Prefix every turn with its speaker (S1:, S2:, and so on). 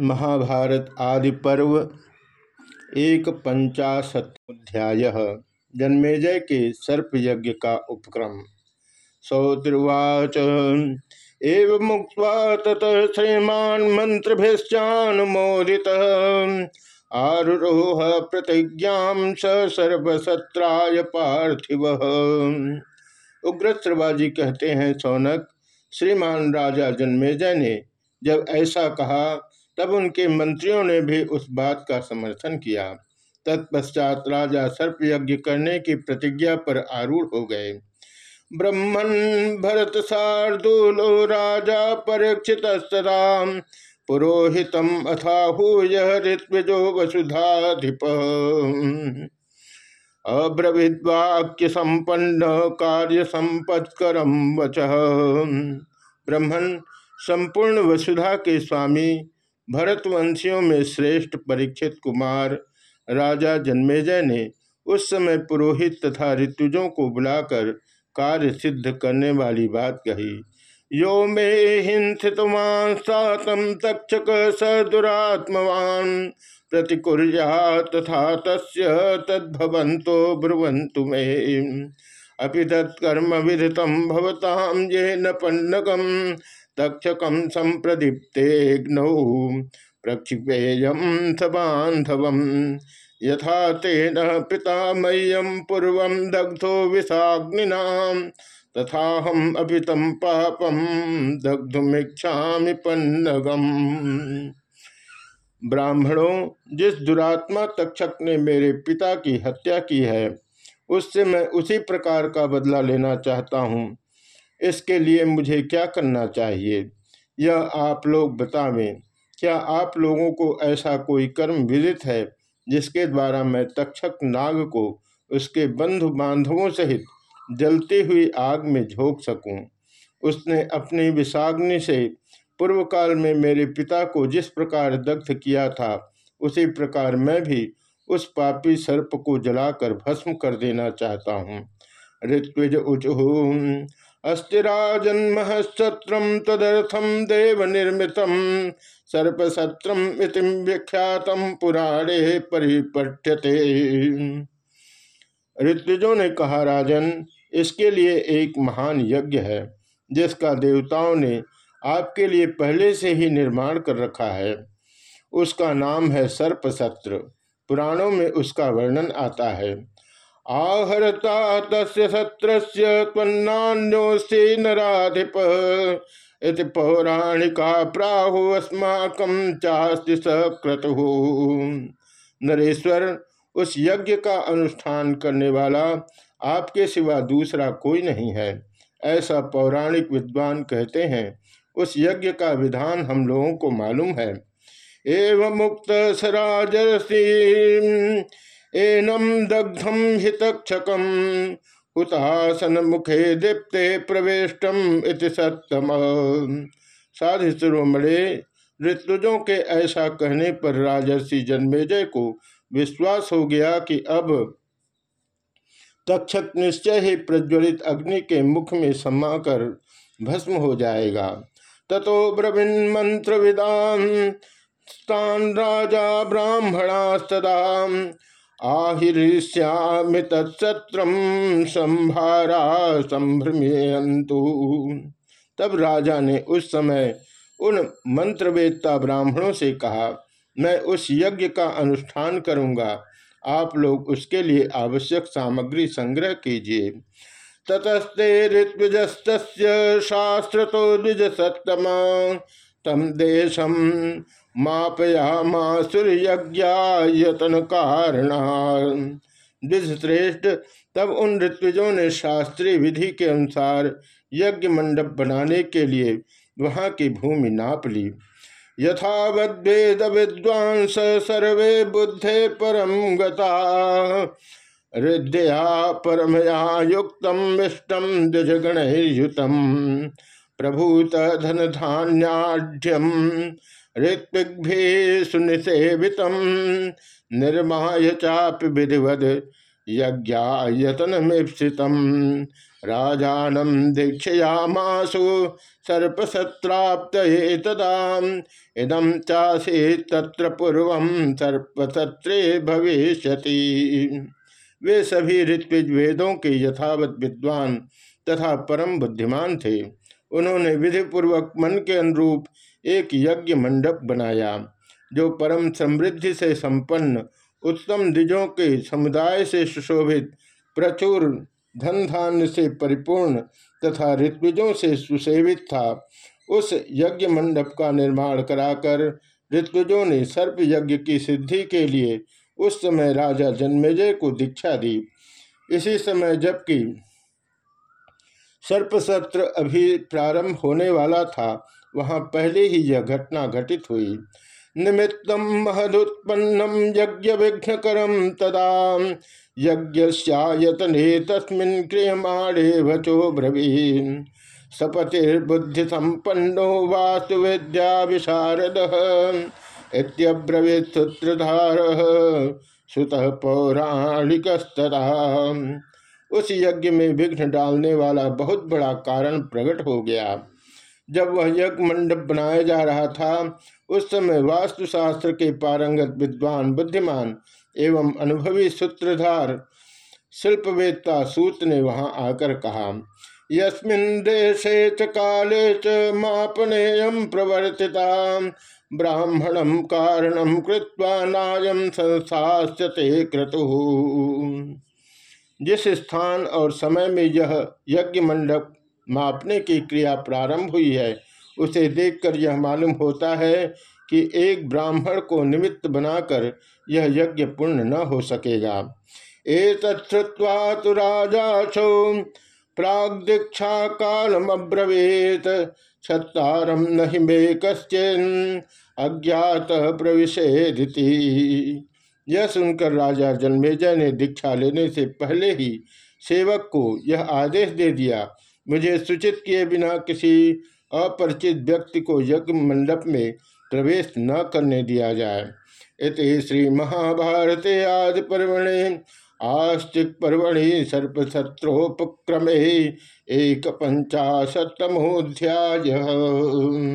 S1: महाभारत आदि पर्व एक पंचाशत्याय जन्मेजय के सर्प यज्ञ का उपक्रम। सौद्रवाच एवं मुक्त ततः श्रीमान मंत्रभिश्चानुमोदित आरोह प्रतिज्ञा स सर्वसत्राय पार्थिव। उग्रश्रवाजी कहते हैं, सौनक, श्रीमान राजा जन्मेजय ने जब ऐसा कहा तब उनके मंत्रियों ने भी उस बात का समर्थन किया। तत्पश्चात राजा सर्प यज्ञ करने की प्रतिज्ञा पर आरूढ़ हो गए। ब्रह्मण भरत शार्दूलो राजा परीक्षित पुरोहितम अथाहूय ऋत्विजो वसुधाधिप। अब्रविद्वाक्य संपन्न, कार्य संपत्करम वच। ब्रह्मण संपूर्ण वसुधा के स्वामी भरतवंशियों में श्रेष्ठ परीक्षित कुमार राजा जन्मेजय ने उस समय पुरोहित तथा ऋतुजों को बुलाकर कार्य सिद्ध करने वाली बात कही। यो मे हिंसितवान सातम तक्षक स दुरात्मवान प्रतिकुर्या तथा तस्य तद्भवंतो ब्रुवंतु मे। अभी तत्कर्म विदितम भवताम ये न पन्नकम तक्षकम संप्रदीप्तेग्नौ प्रक्षिपेयम सबांधव यथा तेन पिता मह्यम पूर्व दग्धो विषाग्निना तथा हम अभितम पापम दग्धुमीक्षा पन्नगम। ब्राह्मणों, जिस दुरात्मा तक्षक ने मेरे पिता की हत्या की है, उससे मैं उसी प्रकार का बदला लेना चाहता हूँ। इसके लिए मुझे क्या करना चाहिए? यह आप लोग बतावें। क्या आप लोगों को ऐसा कोई कर्म विदित है जिसके द्वारा मैं तक्षक नाग को उसके बंधु बांधवों सहित जलती हुई आग में झोंक सकूँ? उसने अपनी विषाग्नि से पूर्व काल में मेरे पिता को जिस प्रकार दग्ध किया था, उसी प्रकार मैं भी उस पापी सर्प को जलाकर भस्म कर देना चाहता हूँ। ऋत्विज उचु अस्थिराजन्महस्तत्रम तदर्थम देव निर्मित सर्पसत्रम विख्यात पुराणे परिपठ्यते। ऋत्विजों ने कहा, राजन, इसके लिए एक महान यज्ञ है, जिसका देवताओं ने आपके लिए पहले से ही निर्माण कर रखा है। उसका नाम है सर्पसत्र पुराणों में उसका वर्णन आता है। आहरता तस्य सत्रस्य त्वन्नान्योस्ति नराधिप। इति पौराणिका प्राहु चास्ति सक्रतु नरेश्वर, उस यज्ञ का अनुष्ठान करने वाला आपके सिवा दूसरा कोई नहीं है। ऐसा पौराणिक विद्वान कहते हैं, उस यज्ञ का विधान हम लोगों को मालूम है। एवं मुक्त सराजसी एनम दग्धम हितक्षकम। हुतासन मुखे दीप्ते प्रवेशम इति सत्तम साधु शिरोमणे, ऋतुजों के ऐसा कहने पर राजर्षि जन्मेजय को विश्वास हो गया कि अब तक्षक निश्चय ही प्रज्वलित अग्नि के मुख में समाकर भस्म हो जाएगा। ततो ब्रवीन मंत्र विदान राजा ब्राह्मणास्तदा। आहिष्यामि तत्सत्रम संभारा संभ्रमयंतु तब राजा ने उस समय उन मंत्रवेत्ता ब्राह्मणों से कहा, मैं उस यज्ञ का अनुष्ठान करूँगा। आप लोग उसके लिए आवश्यक सामग्री संग्रह कीजिए। ततस्ते ऋत्विजस्त शास्त्र तो द्विज सत्तम तम देशम मापयामासुर्यज्ञायतन कारण। श्रेष्ठ तब उन ऋत्विजों ने शास्त्रीय विधि के अनुसार यज्ञ मंडप बनाने के लिए वहाँ की भूमि नाप ली। यथावद्वेद विद्वांस सर्वे बुद्धे परम गता। हृदया परमया युक्त इष्टम द्विजगणयुतम प्रभूत धन धान्याढ़ ऋत्विग्भि सुनिसेवित निर्माय चाप विधिवद यज्ञायतन राजानम दीक्षयामासु सर्पसत्राप्त तदा इदम चासे तत्र पूर्व सर्पसत्रे भविष्य वे सभी ऋत्विज वेदों के यथावत विद्वान तथा परम बुद्धिमान थे। उन्होंने विधिपूर्वक मन के अनुरूप एक यज्ञ मंडप बनाया, जो परम समृद्धि से संपन्न, उत्तम द्विजों के समुदाय से सुशोभित, प्रचुर धन धान्य से परिपूर्ण तथा ऋत्विजों से सुसेवित था। उस यज्ञ मंडप का निर्माण कराकर ऋत्विजों ने सर्प यज्ञ की सिद्धि के लिए उस समय राजा जन्मेजय को दीक्षा दी। इसी समय जबकि सर्पसत्र अभी प्रारंभ होने वाला था वहाँ पहले ही यह घटना घटित हुई। निमित्तम महदुत्पन्नम यज्ञ विघ्नकरम तदा यज्ञायतने तस्मिन् क्रियमाणे वचो ब्रवीन सपतिर्बुद्धि संपन्नो वास्तु विद्या विशारद इत्यब्रवीत सूत्रधार सुत पौराणिक उस यज्ञ में विघ्न डालने वाला बहुत बड़ा कारण प्रकट हो गया। जब वह यज्ञ मंडप बनाया जा रहा था, उस समय वास्तुशास्त्र के पारंगत विद्वान, बुद्धिमान एवं अनुभवी सूत्रधार शिल्पवेत्ता सूत ने वहाँ आकर कहा, यस्मिन् देशे च काले च मापनेयम प्रवर्तिता ब्राह्मणम कारणम कृत्वा नायम संस्थास्यते क्रतु। जिस स्थान और समय में यह यज्ञ मंडप मापने की क्रिया प्रारंभ हुई है। उसे देखकर यह मालूम होता है कि एक ब्राह्मण को निमित्त बनाकर यह यज्ञ पूर्ण न हो सकेगा। एतत्वा तो राजा छो। प्राग दीक्षा कालमब्रवीत छत्तारम नहीं मे कश्चिन अज्ञात प्रविशेदिति। यह सुनकर राजा जन्मेजय ने दीक्षा लेने से पहले ही सेवक को यह आदेश दे दिया मुझे सूचित किए बिना किसी अपरिचित व्यक्ति को यज्ञ मंडप में प्रवेश न करने दिया जाए। इस श्री महाभारत आदि पर्वणे आस्तिक पर्वणि सर्पशत्रोपक्रमे एक पंचाशतमोध्याय